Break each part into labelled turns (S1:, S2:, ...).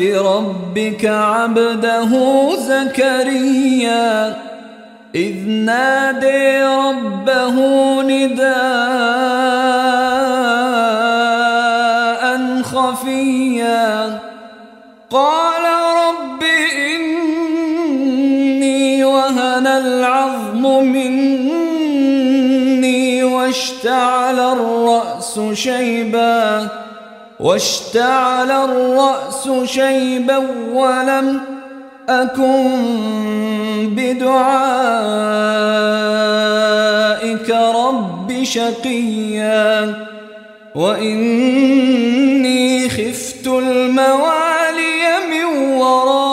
S1: ربك عبده زكريا. إذ نادي ربه نداء خفيا. قال رب إني وهن العظم مني واشتعل الرأس شيباً. واشتعل الرأس شيبا ولم أكن بدعائك رب شقيا وإني خفت الموالي من ورائي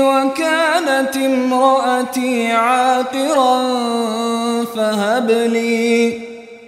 S1: وكانت امرأتي عاقرا فهب لي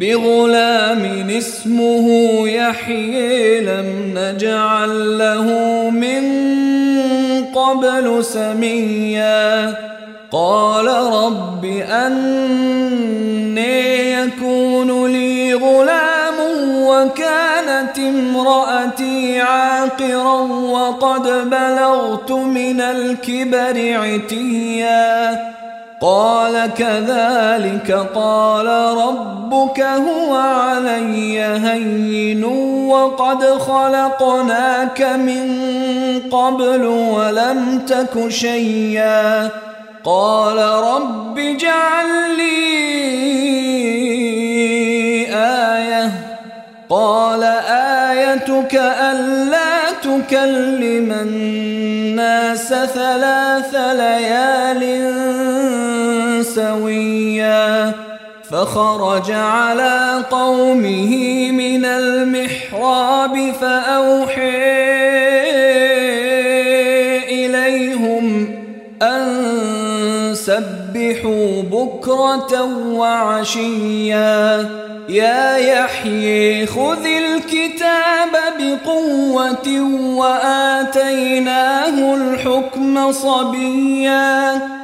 S1: بغلام اسمه يحيي لم نجعل له من قبل سميا. قال رب أني يكون لي غلام وكانت امرأتي عاقرا وقد بلغت من الكبر عتيا. قال كذلك قال ربك هو علي هين وقد خلقناك من قبل ولم تك شيئا. قال رب اجعل لي آية. قال آيتك ألا تكلم الناس ثلاث ليال سويا فخرج على قومه من المحراب فأوحي إليهم أن سبحوا بكرة وعشيا. يا يحيي خذ الكتاب بقوة وآتيناه الحكم صبيا.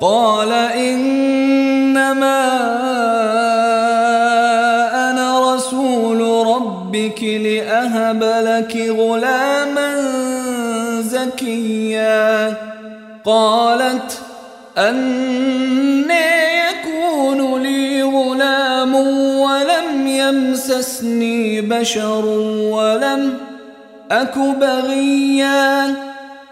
S1: قال إنما أنا رسول ربك لأهل هب لك غلاما زكيا. قالت أني يكون لي غلام ولم يمسسني بشر ولم أك بغيا.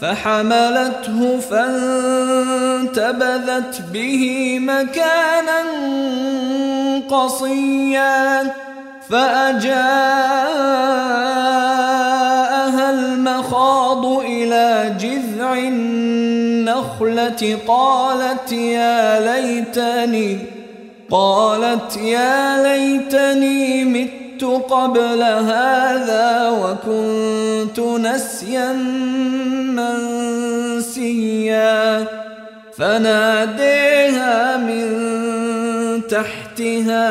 S1: فحملته فانتبذت به مكانا قصيا فأجاءها المخاض إلى جذع النخلة قالت يا ليتني قالت يا ليتني مت قبل هذا وكنت نسيا منسيا. فناديها من تحتها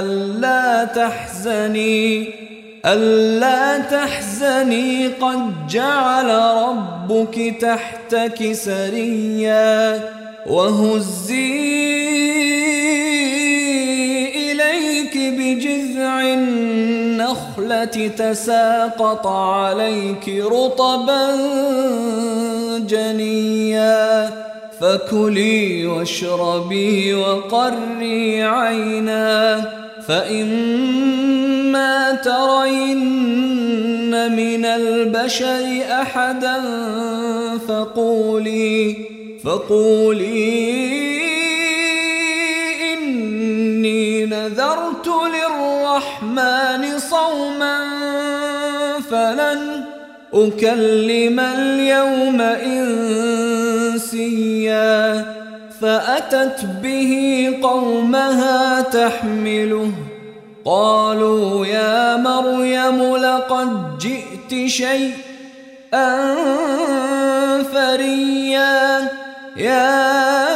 S1: ألا تحزني ألا تحزني قد جعل ربك تحتك سريا. وهزي النخلة تساقط عليك رطبا جنيا. فكلي واشربي وقري عينا. فإما ترين من البشر أحدا فقولي فقولي إني نذرت للرحمن فلن أكلم اليوم إنسيا فأتت به قومها تحمله قالوا يا مريم لقد جئت شيئا فريا يا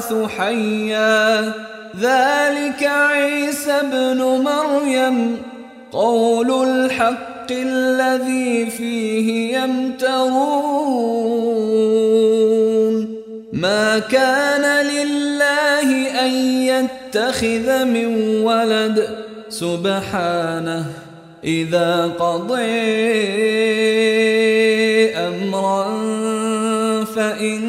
S1: أبعث حيا. ذلك عيسى ابن مريم. قول الحق الذي فيه يمترون. ما كان لله أن يتخذ من ولد. سبحانه إذا قضي أمرا فإنما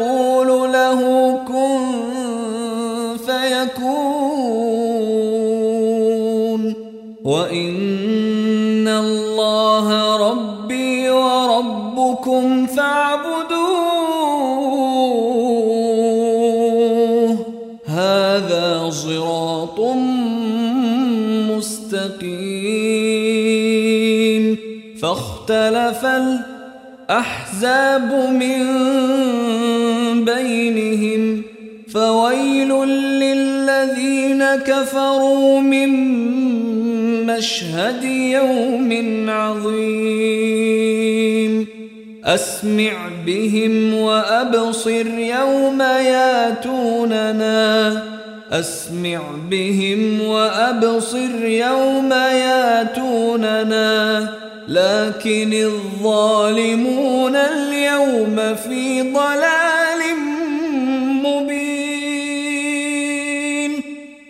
S1: يقول له كن فيكون وإن الله ربي وربكم فاعبدوه. هذا صراط مستقيم. فاختلف الأحزاب من بينهم فويل للذين كفروا من مشهد يوم عظيم أسمع بهم وأبصر يوم ياتوننا أسمع بهم وأبصر يوم ياتوننا لكن الظالمون اليوم في ضلال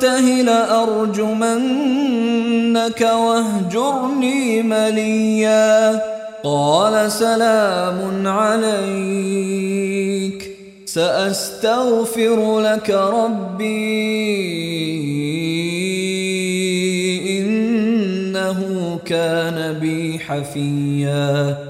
S1: تنته لأرجمنك واهجرني مليا. قال سلام عليك. سأستغفر لك ربي. إنه كان بي حفيا.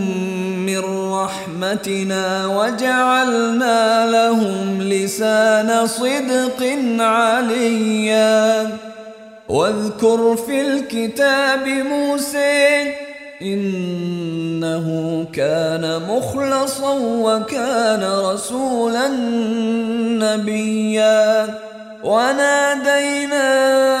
S1: رحمتنا وجعلنا لهم لسان صدق عليا. واذكر في الكتاب موسى إنه كان مخلصا وكان رسولا نبيا. وناديناه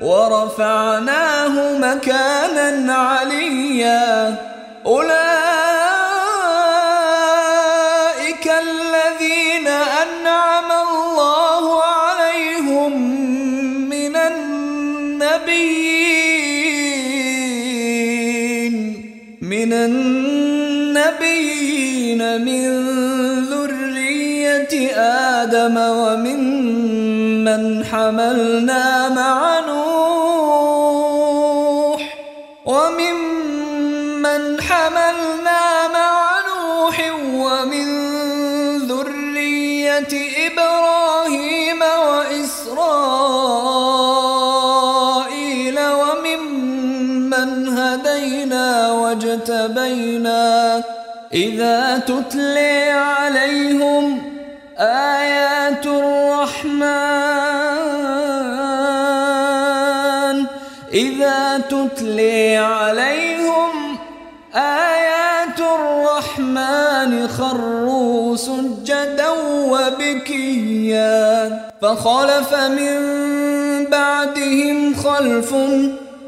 S1: ورفعناه مكانا عليا. أولئك الذين أنعم الله عليهم من النبيين. من النبيين من ذرية آدم وممن حملنا مع نوح تتلي عليهم آيات الرحمن. إذا تتلي عليهم آيات الرحمن خروا سجدا وبكيا. فخلف من بعدهم خلف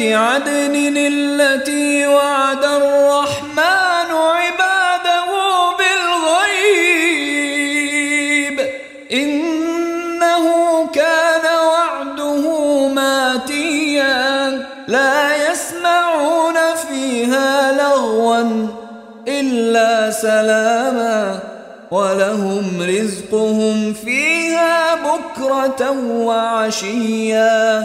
S1: عدن التي وعد الرحمن عباده بالغيب. إنه كان وعده ماتيا. لا يسمعون فيها لغوا إلا سلاما. ولهم رزقهم فيها بكرة وعشيا.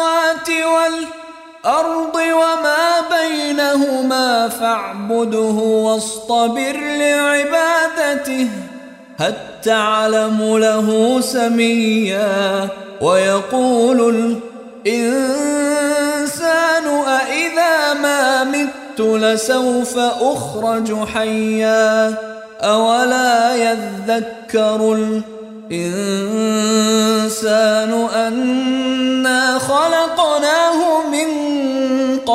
S1: والأرض وما بينهما فاعبده واصطبر لعبادته هل تعلم له سميا ويقول الإنسان أإذا ما مت لسوف أخرج حيا أولا يذكر الإنسان أنا خلقناه من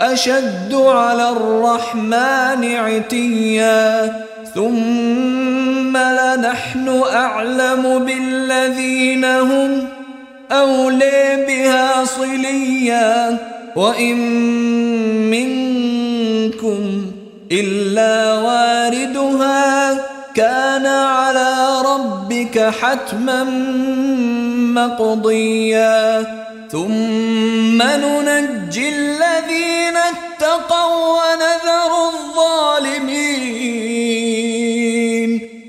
S1: أشد على الرحمن عتيا ثم لنحن أعلم بالذين هم أولي بها صليا وإن منكم إلا واردها كان على ربك حتما مقضيا. ثم ننجي الذين اتقوا ونذر الظالمين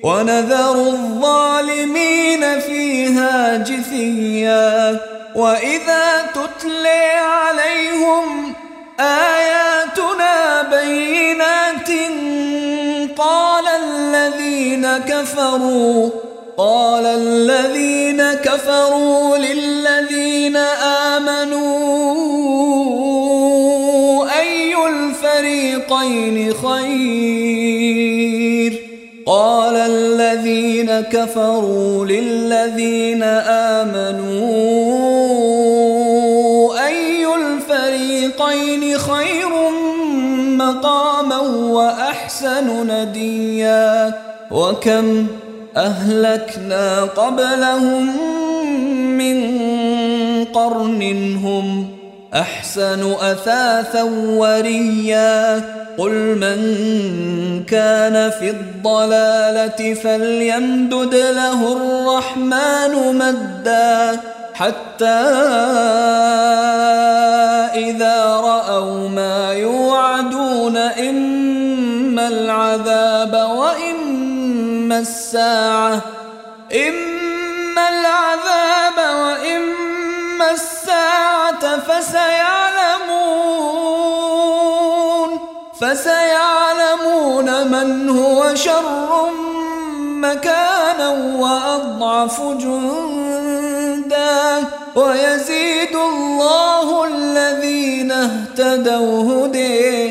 S1: ونذر الظالمين فيها جثيا. وإذا تتلي عليهم آياتنا بينات قال الذين كفروا قال الذين كفروا للذين آمنوا أي الفريقين خير؟ قال الذين كفروا للذين آمنوا أي الفريقين خير مقاما وأحسن نديا؟ وكم أهلكنا قبلهم من قرن هم أحسن أثاثا وريا قل من كان في الضلالة فليمدد له الرحمن مدا حتى إذا رأوا ما يوعدون إما العذاب وإما الساعة إما العذاب وإما الساعة فسيعلمون فسيعلمون من هو شر مكانا وأضعف جندا. ويزيد الله الذين اهتدوا هدية.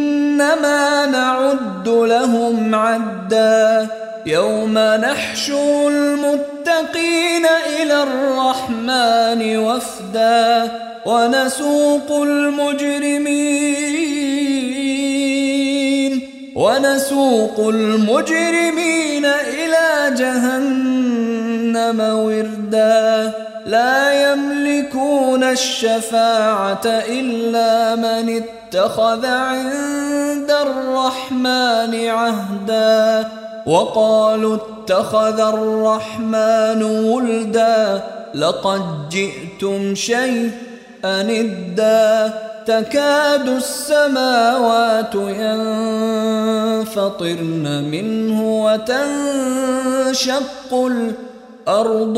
S1: إنما نعد لهم عدا. يوم نحشر المتقين إلى الرحمن وفدا. ونسوق المجرمين. ونسوق المجرمين إلى جهنم وردا. لا يملكون الشفاعة إلا من اتخذ عند الرحمن عهدا وقالوا اتخذ الرحمن ولدا لقد جئتم شيئا إدا تكاد السماوات ينفطرن منه وتنشق الأرض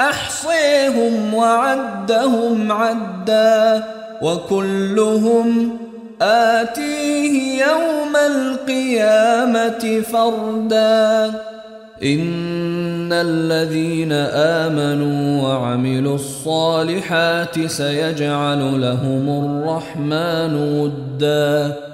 S1: أحصيهم وعدهم عدا وكلهم آتيه يوم القيامة فردا. إن الذين آمنوا وعملوا الصالحات سيجعل لهم الرحمن وداً.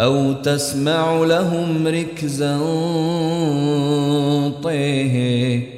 S1: أو تسمع لهم ركزا طيه.